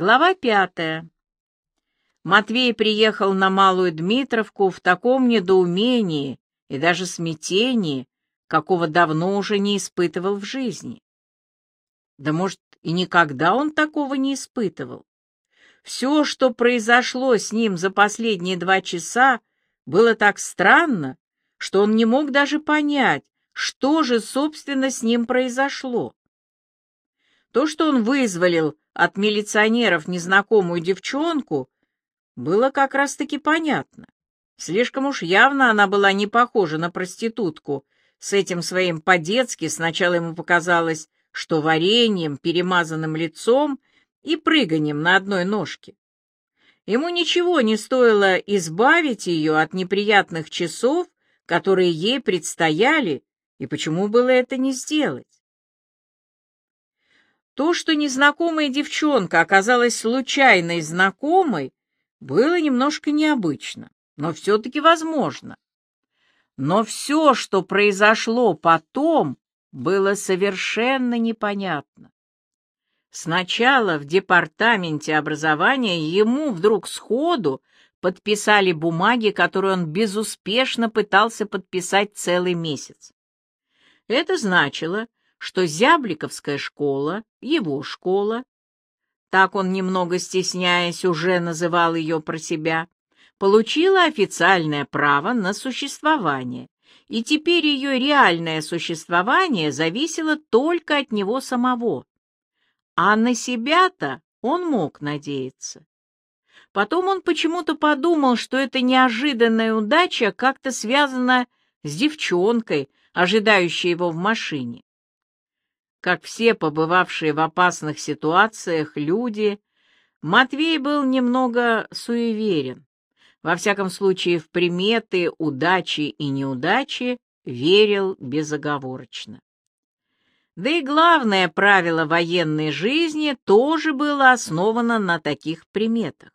Глава пятая. Матвей приехал на Малую Дмитровку в таком недоумении и даже смятении, какого давно уже не испытывал в жизни. Да, может, и никогда он такого не испытывал. Все, что произошло с ним за последние два часа, было так странно, что он не мог даже понять, что же, собственно, с ним произошло. То, что он вызволил от милиционеров незнакомую девчонку, было как раз-таки понятно. Слишком уж явно она была не похожа на проститутку. С этим своим по-детски сначала ему показалось, что вареньем, перемазанным лицом и прыганием на одной ножке. Ему ничего не стоило избавить ее от неприятных часов, которые ей предстояли, и почему было это не сделать? То, что незнакомая девчонка оказалась случайной знакомой, было немножко необычно, но все-таки возможно. Но все, что произошло потом, было совершенно непонятно. Сначала в департаменте образования ему вдруг сходу подписали бумаги, которые он безуспешно пытался подписать целый месяц. Это значило, что Зябликовская школа, его школа, так он, немного стесняясь, уже называл ее про себя, получила официальное право на существование, и теперь ее реальное существование зависело только от него самого. А на себя-то он мог надеяться. Потом он почему-то подумал, что эта неожиданная удача как-то связана с девчонкой, ожидающей его в машине. Как все побывавшие в опасных ситуациях люди, Матвей был немного суеверен. Во всяком случае, в приметы, удачи и неудачи верил безоговорочно. Да и главное правило военной жизни тоже было основано на таких приметах.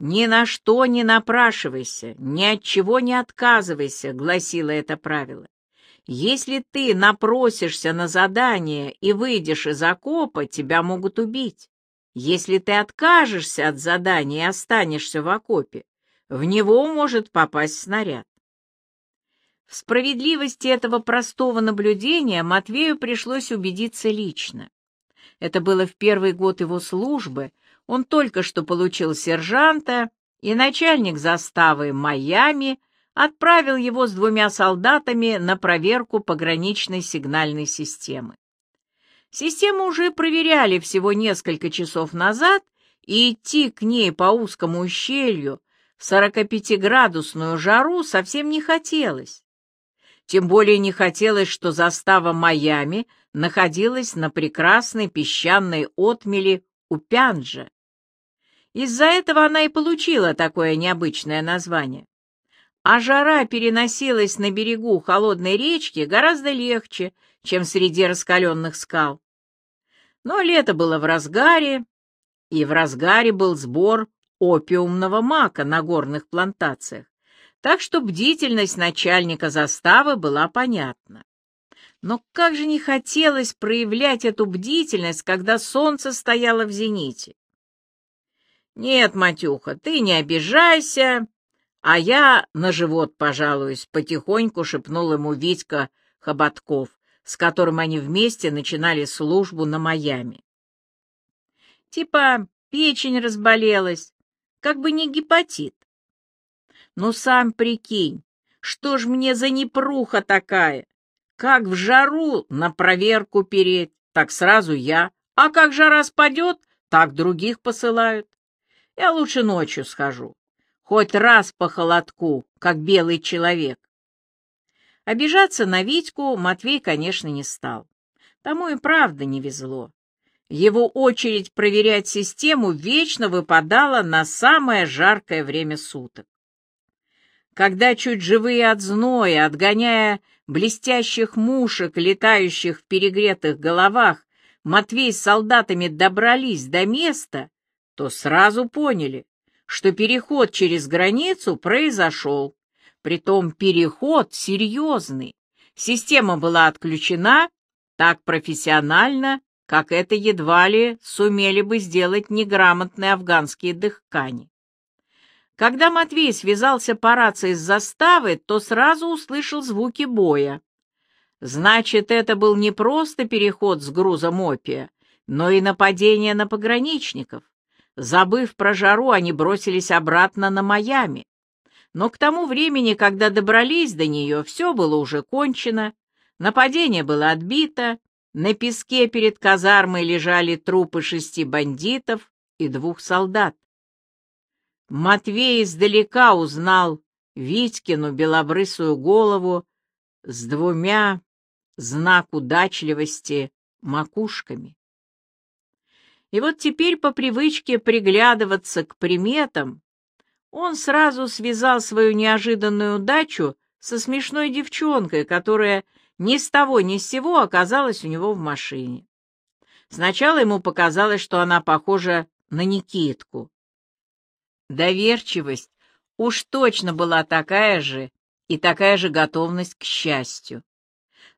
«Ни на что не напрашивайся, ни от чего не отказывайся», — гласило это правило. «Если ты напросишься на задание и выйдешь из окопа, тебя могут убить. Если ты откажешься от задания и останешься в окопе, в него может попасть снаряд. В справедливости этого простого наблюдения Матвею пришлось убедиться лично. Это было в первый год его службы, он только что получил сержанта, и начальник заставы Майами отправил его с двумя солдатами на проверку пограничной сигнальной системы. Систему уже проверяли всего несколько часов назад, и идти к ней по узкому ущелью в 45-градусную жару совсем не хотелось. Тем более не хотелось, что застава Майами находилась на прекрасной песчаной отмели у Пянджа. Из-за этого она и получила такое необычное название. А жара переносилась на берегу холодной речки гораздо легче, чем среди раскаленных скал. Но лето было в разгаре, и в разгаре был сбор опиумного мака на горных плантациях так что бдительность начальника заставы была понятна. Но как же не хотелось проявлять эту бдительность, когда солнце стояло в зените. «Нет, Матюха, ты не обижайся, а я на живот пожалуюсь», — потихоньку шепнул ему Витька Хоботков, с которым они вместе начинали службу на Майами. «Типа печень разболелась, как бы не гепатит. Ну, сам прикинь, что ж мне за непруха такая? Как в жару на проверку переть, так сразу я. А как жара спадет, так других посылают. Я лучше ночью схожу. Хоть раз по холодку, как белый человек. Обижаться на Витьку Матвей, конечно, не стал. Тому и правда не везло. Его очередь проверять систему вечно выпадала на самое жаркое время суток когда чуть живые от зноя, отгоняя блестящих мушек, летающих в перегретых головах, Матвей с солдатами добрались до места, то сразу поняли, что переход через границу произошел. Притом переход серьезный. Система была отключена так профессионально, как это едва ли сумели бы сделать неграмотные афганские дыхкани. Когда Матвей связался по рации с заставы, то сразу услышал звуки боя. Значит, это был не просто переход с грузом опия, но и нападение на пограничников. Забыв про жару, они бросились обратно на Майами. Но к тому времени, когда добрались до нее, все было уже кончено, нападение было отбито, на песке перед казармой лежали трупы шести бандитов и двух солдат. Матвей издалека узнал Витькину белобрысую голову с двумя знак удачливости макушками. И вот теперь по привычке приглядываться к приметам, он сразу связал свою неожиданную удачу со смешной девчонкой, которая ни с того ни с сего оказалась у него в машине. Сначала ему показалось, что она похожа на Никитку, Доверчивость уж точно была такая же и такая же готовность к счастью.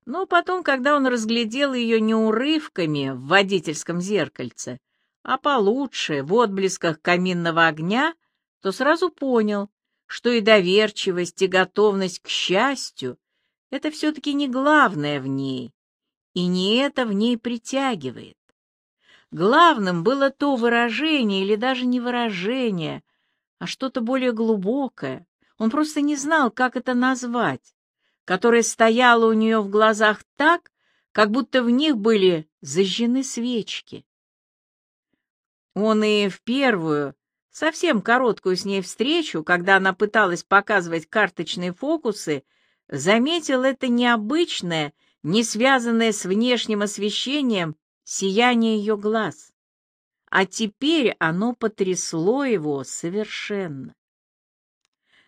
Но потом, когда он разглядел ее не урывками в водительском зеркальце, а получше, в отблесках каминного огня, то сразу понял, что и доверчивость, и готовность к счастью — это все-таки не главное в ней, и не это в ней притягивает. Главным было то выражение или даже не выражение, а что-то более глубокое, он просто не знал, как это назвать, которое стояло у нее в глазах так, как будто в них были зажжены свечки. Он и в первую, совсем короткую с ней встречу, когда она пыталась показывать карточные фокусы, заметил это необычное, не связанное с внешним освещением, сияние ее глаз а теперь оно потрясло его совершенно.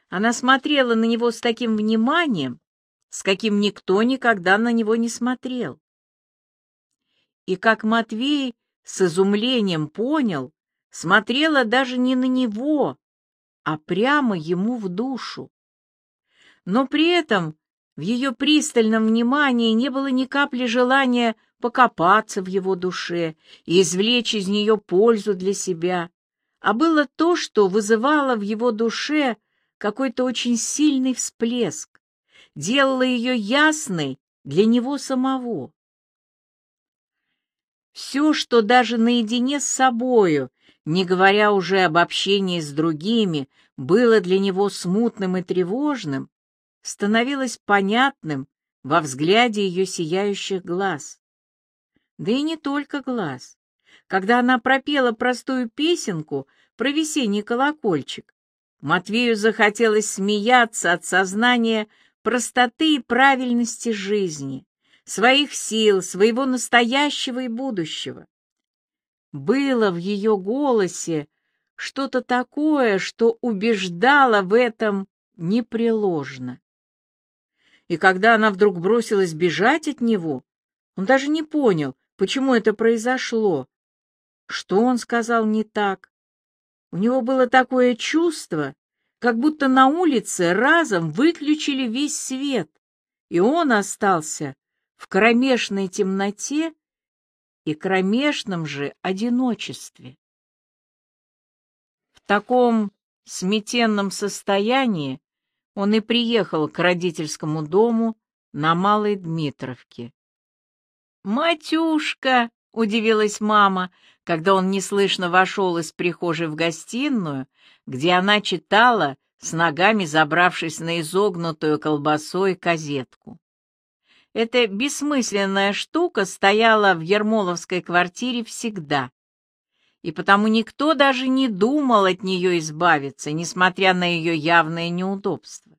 Она смотрела на него с таким вниманием, с каким никто никогда на него не смотрел. И как Матвей с изумлением понял, смотрела даже не на него, а прямо ему в душу. Но при этом в ее пристальном внимании не было ни капли желания покопаться в его душе и извлечь из нее пользу для себя, а было то, что вызывало в его душе какой-то очень сильный всплеск, делало ее ясной для него самого. Все, что даже наедине с собою, не говоря уже об общении с другими, было для него смутным и тревожным, становилось понятным во взгляде ее сияющих глаз. Да и не только глаз. Когда она пропела простую песенку про весенний колокольчик, Матвею захотелось смеяться от сознания простоты и правильности жизни, своих сил, своего настоящего и будущего. Было в ее голосе что-то такое, что убеждало в этом непреложно. И когда она вдруг бросилась бежать от него, он даже не понял, Почему это произошло? Что он сказал не так? У него было такое чувство, как будто на улице разом выключили весь свет, и он остался в кромешной темноте и кромешном же одиночестве. В таком сметенном состоянии он и приехал к родительскому дому на Малой Дмитровке. «Матюшка!» — удивилась мама, когда он неслышно вошел из прихожей в гостиную, где она читала, с ногами забравшись на изогнутую колбасой козетку. Эта бессмысленная штука стояла в Ермоловской квартире всегда, и потому никто даже не думал от нее избавиться, несмотря на ее явное неудобство.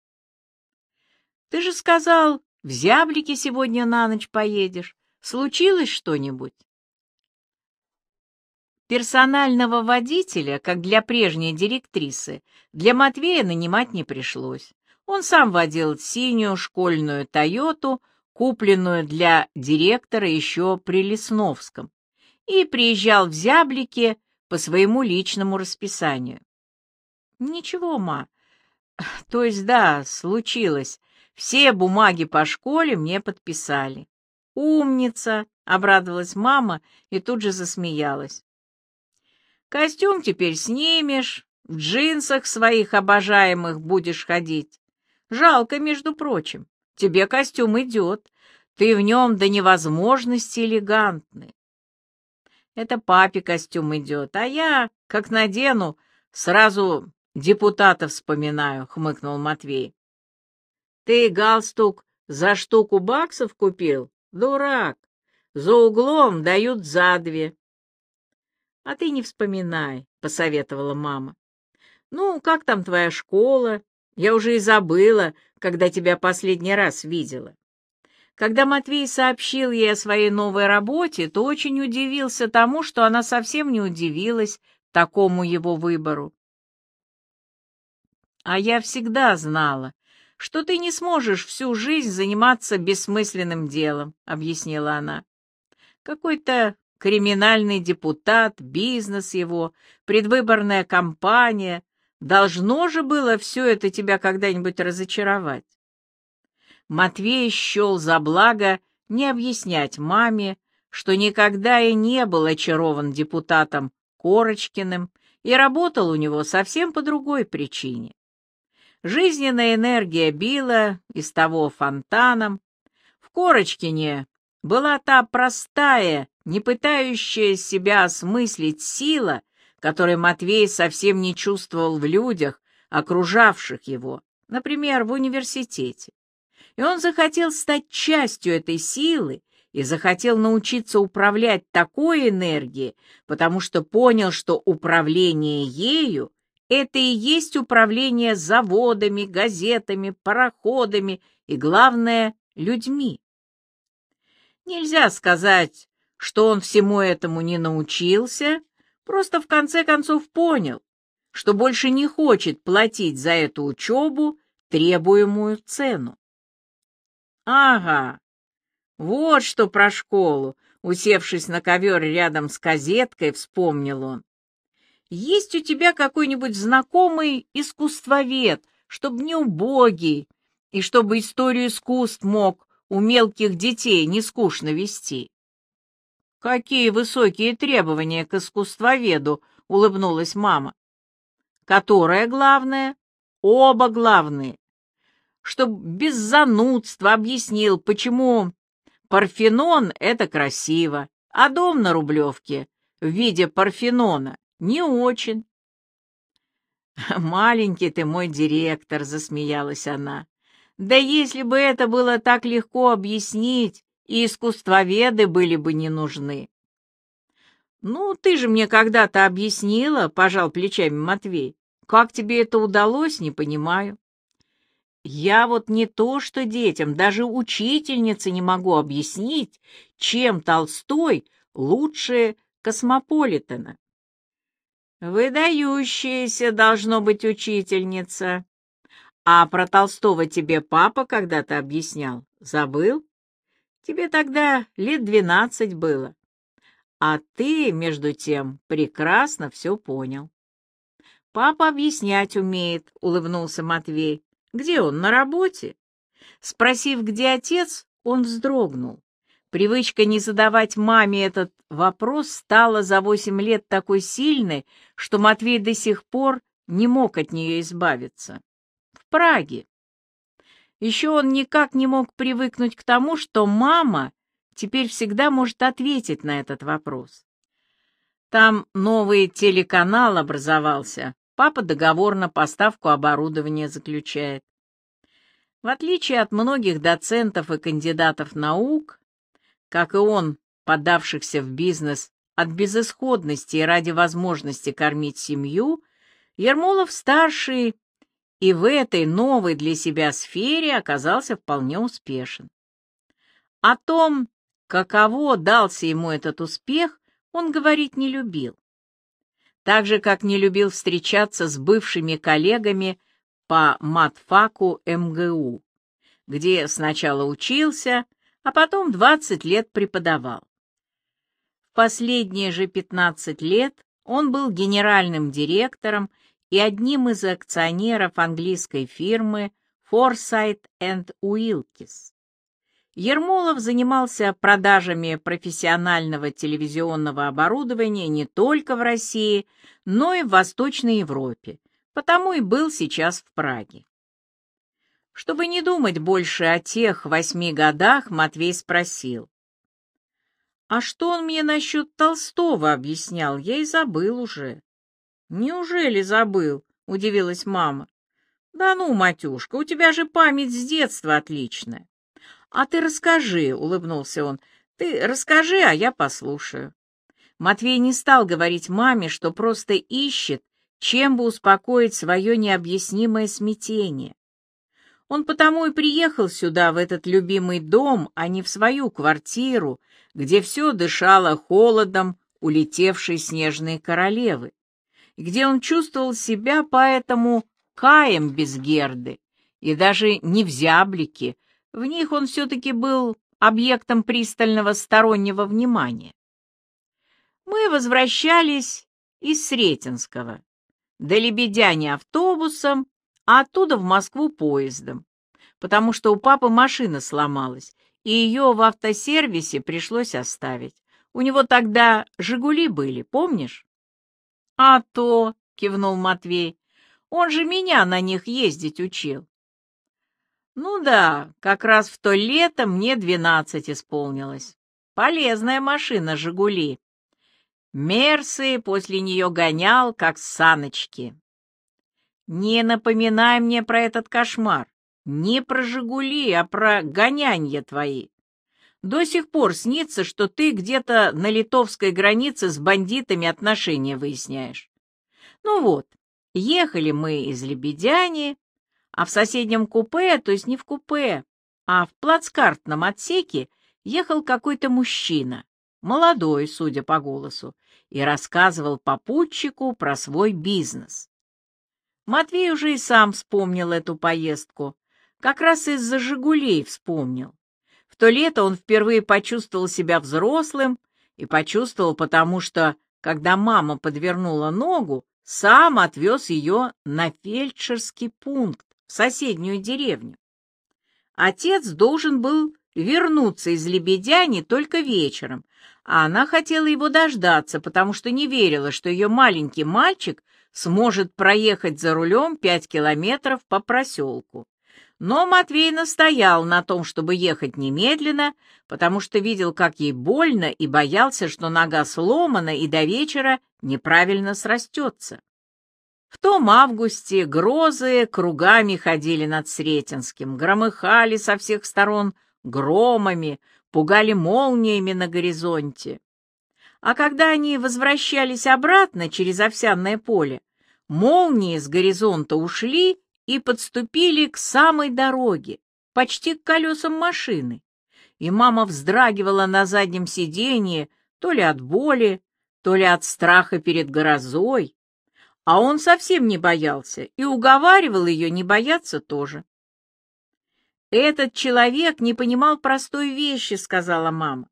«Ты же сказал, в зяблике сегодня на ночь поедешь. Случилось что-нибудь? Персонального водителя, как для прежней директрисы, для Матвея нанимать не пришлось. Он сам водил синюю школьную «Тойоту», купленную для директора еще при Лесновском, и приезжал в Зяблике по своему личному расписанию. Ничего, ма. То есть, да, случилось. Все бумаги по школе мне подписали. «Умница!» — обрадовалась мама и тут же засмеялась. «Костюм теперь снимешь, в джинсах своих обожаемых будешь ходить. Жалко, между прочим, тебе костюм идет, ты в нем до невозможности элегантный. Это папе костюм идет, а я, как надену, сразу депутата вспоминаю, — хмыкнул Матвей. Ты галстук за штуку баксов купил? Дурак! За углом дают за две. — А ты не вспоминай, — посоветовала мама. — Ну, как там твоя школа? Я уже и забыла, когда тебя последний раз видела. Когда Матвей сообщил ей о своей новой работе, то очень удивился тому, что она совсем не удивилась такому его выбору. «А я всегда знала, что ты не сможешь всю жизнь заниматься бессмысленным делом», — объяснила она. «Какой-то криминальный депутат, бизнес его, предвыборная кампания. Должно же было все это тебя когда-нибудь разочаровать. Матвей счел за благо не объяснять маме, что никогда и не был очарован депутатом Корочкиным и работал у него совсем по другой причине. Жизненная энергия била из того фонтаном. В Корочкине была та простая, не пытающая себя осмыслить сила, которой Матвей совсем не чувствовал в людях, окружавших его, например, в университете и он захотел стать частью этой силы и захотел научиться управлять такой энергией, потому что понял, что управление ею — это и есть управление заводами, газетами, пароходами и, главное, людьми. Нельзя сказать, что он всему этому не научился, просто в конце концов понял, что больше не хочет платить за эту учебу требуемую цену. «Ага, вот что про школу», — усевшись на ковер рядом с газеткой, вспомнил он. «Есть у тебя какой-нибудь знакомый искусствовед, чтобы не убогий, и чтобы историю искусств мог у мелких детей не скучно вести?» «Какие высокие требования к искусствоведу!» — улыбнулась мама. «Которое главное?» «Оба главные чтоб без занудства объяснил, почему Парфенон — это красиво, а дом на Рублевке в виде Парфенона не очень. «Маленький ты мой директор», — засмеялась она. «Да если бы это было так легко объяснить, и искусствоведы были бы не нужны». «Ну, ты же мне когда-то объяснила», — пожал плечами Матвей. «Как тебе это удалось, не понимаю». Я вот не то что детям, даже учительнице не могу объяснить, чем Толстой лучше Космополитена. Выдающаяся должно быть учительница. А про Толстого тебе папа когда-то объяснял. Забыл? Тебе тогда лет двенадцать было. А ты, между тем, прекрасно все понял. Папа объяснять умеет, — улыбнулся Матвей. Где он, на работе? Спросив, где отец, он вздрогнул. Привычка не задавать маме этот вопрос стала за восемь лет такой сильной, что Матвей до сих пор не мог от нее избавиться. В Праге. Еще он никак не мог привыкнуть к тому, что мама теперь всегда может ответить на этот вопрос. Там новый телеканал образовался, Папа договор на поставку оборудования заключает. В отличие от многих доцентов и кандидатов наук, как и он, подавшихся в бизнес от безысходности и ради возможности кормить семью, Ермолов-старший и в этой новой для себя сфере оказался вполне успешен. О том, каково дался ему этот успех, он говорить не любил так же, как не любил встречаться с бывшими коллегами по матфаку МГУ, где сначала учился, а потом 20 лет преподавал. В последние же 15 лет он был генеральным директором и одним из акционеров английской фирмы Forsyth and Wilkes. Ермолов занимался продажами профессионального телевизионного оборудования не только в России, но и в Восточной Европе, потому и был сейчас в Праге. Чтобы не думать больше о тех восьми годах, Матвей спросил. «А что он мне насчет Толстого объяснял? Я и забыл уже». «Неужели забыл?» — удивилась мама. «Да ну, Матюшка, у тебя же память с детства отличная». «А ты расскажи», — улыбнулся он. «Ты расскажи, а я послушаю». Матвей не стал говорить маме, что просто ищет, чем бы успокоить свое необъяснимое смятение. Он потому и приехал сюда, в этот любимый дом, а не в свою квартиру, где все дышало холодом улетевшей снежной королевы, где он чувствовал себя поэтому каем без Герды, и даже не в зяблике, в них он все-таки был объектом пристального стороннего внимания. Мы возвращались из Сретенского, до Лебедяни автобусом, а оттуда в Москву поездом, потому что у папы машина сломалась, и ее в автосервисе пришлось оставить. У него тогда «Жигули» были, помнишь? — А то, — кивнул Матвей, — он же меня на них ездить учил. Ну да, как раз в то лето мне двенадцать исполнилось. Полезная машина «Жигули». Мерсы после нее гонял, как саночки. Не напоминай мне про этот кошмар. Не про «Жигули», а про гонянье твои. До сих пор снится, что ты где-то на литовской границе с бандитами отношения выясняешь. Ну вот, ехали мы из Лебедяни, а в соседнем купе, то есть не в купе, а в плацкартном отсеке ехал какой-то мужчина, молодой, судя по голосу, и рассказывал попутчику про свой бизнес. Матвей уже и сам вспомнил эту поездку, как раз из-за «Жигулей» вспомнил. То лето он впервые почувствовал себя взрослым и почувствовал потому, что, когда мама подвернула ногу, сам отвез ее на фельдшерский пункт в соседнюю деревню. Отец должен был вернуться из Лебедяни только вечером, а она хотела его дождаться, потому что не верила, что ее маленький мальчик сможет проехать за рулем пять километров по проселку. Но Матвей настоял на том, чтобы ехать немедленно, потому что видел, как ей больно, и боялся, что нога сломана и до вечера неправильно срастется. В том августе грозы кругами ходили над Сретенским, громыхали со всех сторон громами, пугали молниями на горизонте. А когда они возвращались обратно через овсяное поле, молнии с горизонта ушли и подступили к самой дороге, почти к колесам машины. И мама вздрагивала на заднем сиденье то ли от боли, то ли от страха перед грозой, а он совсем не боялся и уговаривал ее не бояться тоже. «Этот человек не понимал простой вещи», — сказала мама.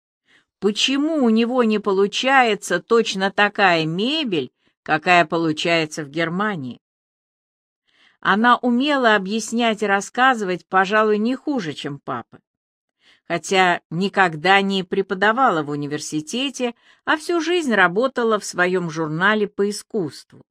«Почему у него не получается точно такая мебель, какая получается в Германии?» Она умела объяснять и рассказывать, пожалуй, не хуже, чем папа. Хотя никогда не преподавала в университете, а всю жизнь работала в своем журнале по искусству.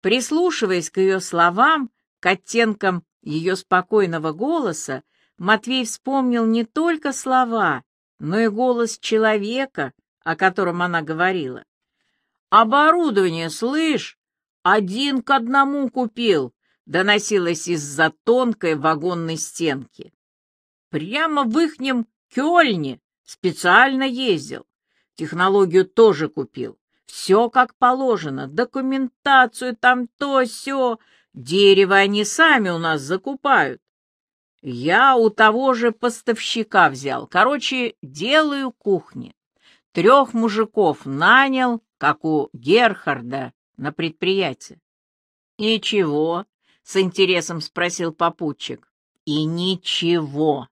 Прислушиваясь к ее словам, к оттенкам ее спокойного голоса, Матвей вспомнил не только слова, но и голос человека, о котором она говорила. «Оборудование, слышь, один к одному купил», доносилось из-за тонкой вагонной стенки. «Прямо в ихнем Кёльне специально ездил. Технологию тоже купил. Все как положено, документацию там то все. Дерево они сами у нас закупают. Я у того же поставщика взял. Короче, делаю кухни. Трех мужиков нанял, как у Герхарда, на предприятии. Ничего, с интересом спросил попутчик. И ничего.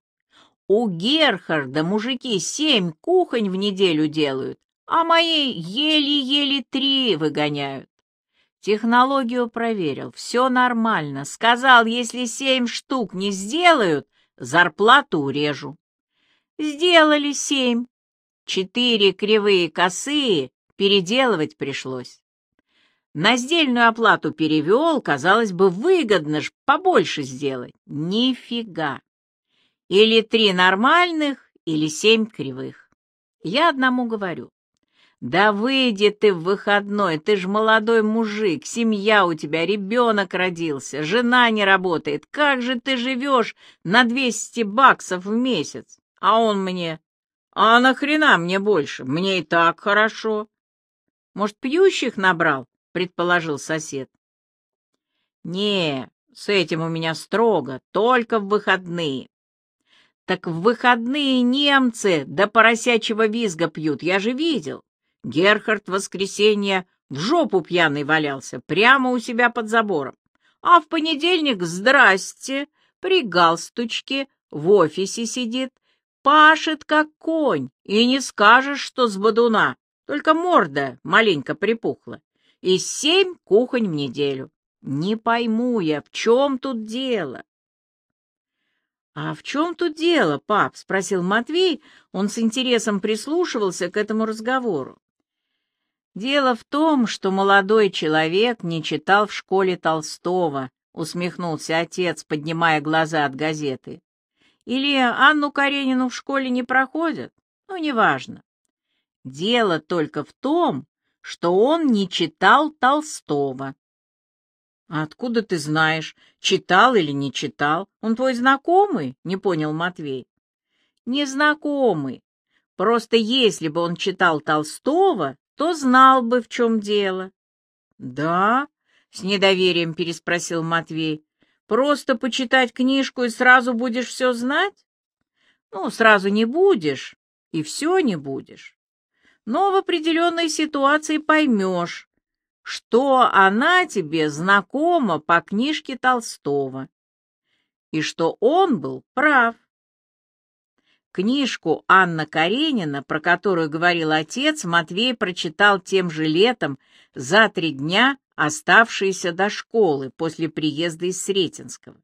У Герхарда мужики семь кухонь в неделю делают, а мои еле-еле три выгоняют. Технологию проверил, все нормально. Сказал, если семь штук не сделают, зарплату урежу. Сделали семь. Четыре кривые косые переделывать пришлось. На сдельную оплату перевел, казалось бы, выгодно ж побольше сделать. Нифига. Или три нормальных, или семь кривых. Я одному говорю. Да выйди ты в выходной, ты ж молодой мужик, семья у тебя, ребенок родился, жена не работает. Как же ты живешь на двести баксов в месяц? А он мне... А нахрена мне больше? Мне и так хорошо. Может, пьющих набрал? Предположил сосед. Не, с этим у меня строго, только в выходные. Так в выходные немцы до поросячьего визга пьют, я же видел. Герхард в воскресенье в жопу пьяный валялся, прямо у себя под забором. А в понедельник, здрасте, при галстучке, в офисе сидит, пашет как конь, и не скажешь, что с бодуна, только морда маленько припухла и семь кухонь в неделю. Не пойму я, в чем тут дело? — А в чем тут дело, пап? — спросил Матвей. Он с интересом прислушивался к этому разговору. Дело в том, что молодой человек не читал в школе Толстого, — усмехнулся отец, поднимая глаза от газеты. Или Анну Каренину в школе не проходят? Ну, неважно. Дело только в том, что он не читал Толстого. «А откуда ты знаешь, читал или не читал? Он твой знакомый?» — не понял Матвей. «Незнакомый. Просто если бы он читал Толстого, то знал бы, в чем дело». «Да?» — с недоверием переспросил Матвей. «Просто почитать книжку и сразу будешь все знать?» «Ну, сразу не будешь, и все не будешь но в определенной ситуации поймешь, что она тебе знакома по книжке Толстого, и что он был прав. Книжку Анна Каренина, про которую говорил отец, Матвей прочитал тем же летом за три дня, оставшиеся до школы после приезда из Сретенского.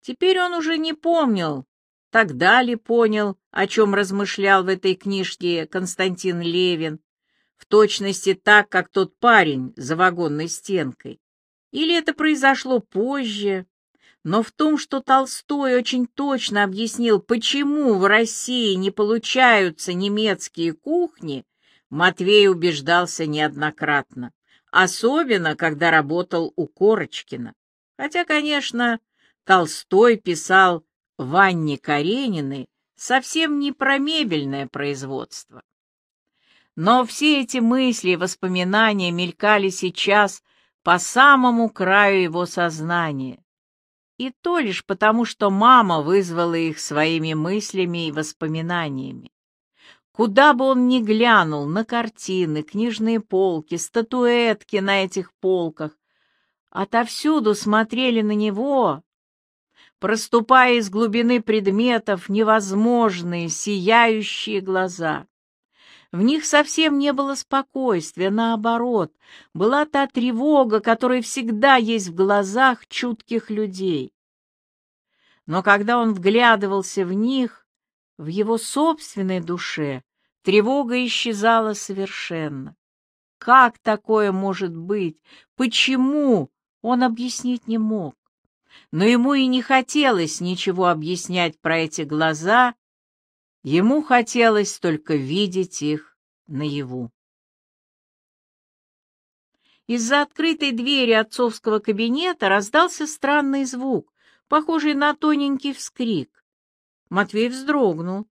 Теперь он уже не помнил, Тогда ли понял, о чем размышлял в этой книжке Константин Левин, в точности так, как тот парень за вагонной стенкой? Или это произошло позже? Но в том, что Толстой очень точно объяснил, почему в России не получаются немецкие кухни, Матвей убеждался неоднократно, особенно когда работал у Корочкина. Хотя, конечно, Толстой писал Ванне Карениной совсем не про мебельное производство. Но все эти мысли и воспоминания мелькали сейчас по самому краю его сознания. И то лишь потому, что мама вызвала их своими мыслями и воспоминаниями. Куда бы он ни глянул, на картины, книжные полки, статуэтки на этих полках, отовсюду смотрели на него, проступая из глубины предметов невозможные, сияющие глаза. В них совсем не было спокойствия, наоборот, была та тревога, которая всегда есть в глазах чутких людей. Но когда он вглядывался в них, в его собственной душе, тревога исчезала совершенно. Как такое может быть? Почему? Он объяснить не мог но ему и не хотелось ничего объяснять про эти глаза, ему хотелось только видеть их наяву. Из-за открытой двери отцовского кабинета раздался странный звук, похожий на тоненький вскрик. Матвей вздрогнул.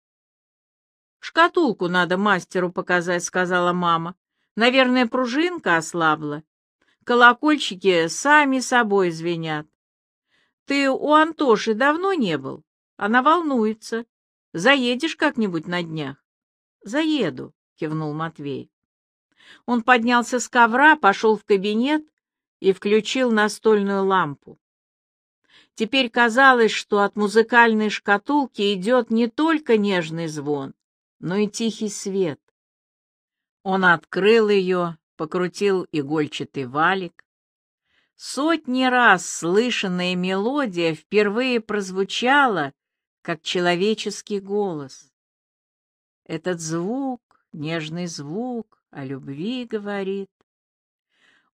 «Шкатулку надо мастеру показать», — сказала мама. «Наверное, пружинка ослабла. Колокольчики сами собой звенят. Ты у Антоши давно не был? Она волнуется. Заедешь как-нибудь на днях? Заеду, кивнул Матвей. Он поднялся с ковра, пошел в кабинет и включил настольную лампу. Теперь казалось, что от музыкальной шкатулки идет не только нежный звон, но и тихий свет. Он открыл ее, покрутил игольчатый валик, Сотни раз слышанная мелодия впервые прозвучала, как человеческий голос. Этот звук, нежный звук, о любви говорит.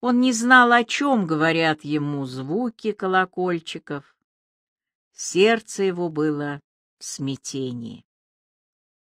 Он не знал, о чем говорят ему звуки колокольчиков. Сердце его было в смятении.